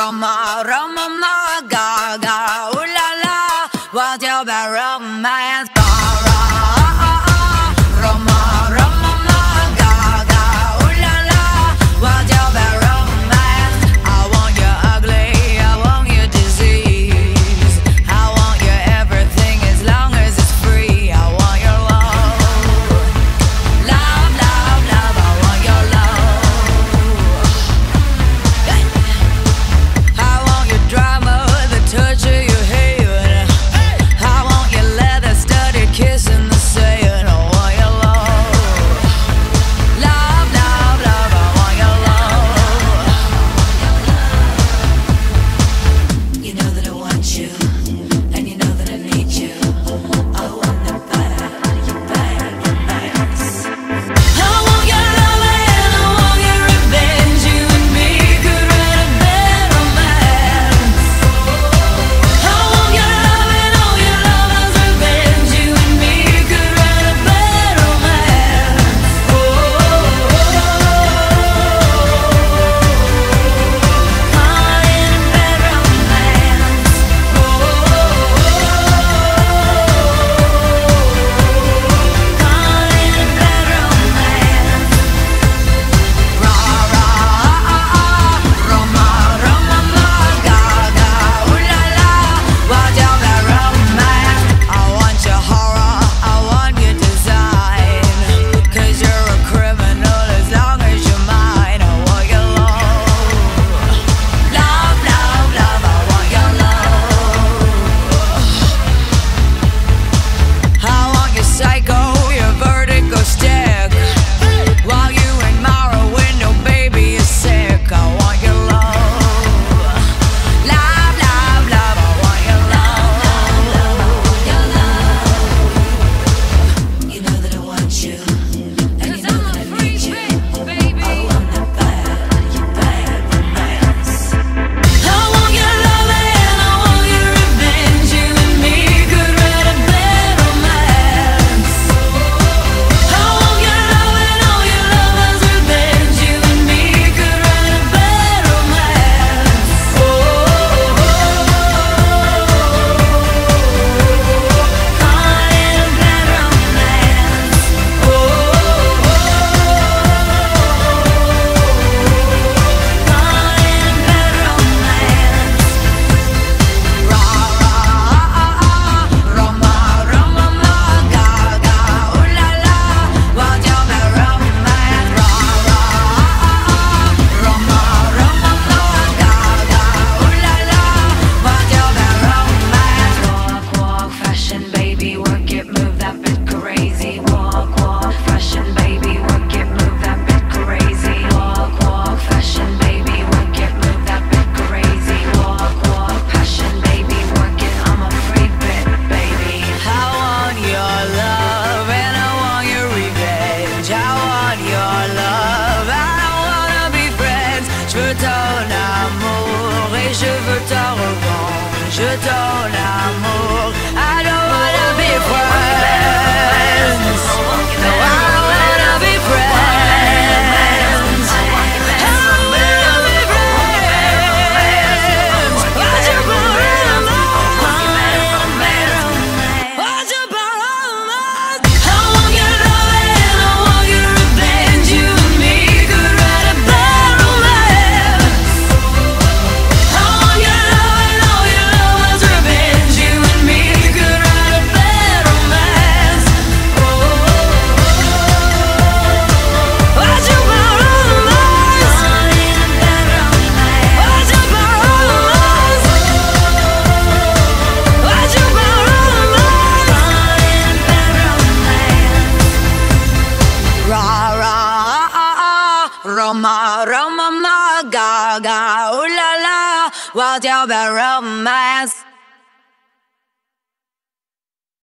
Roma, Roma Maga. je dors la. Roma, Roma, Gaga, ooh la la, what's your romance?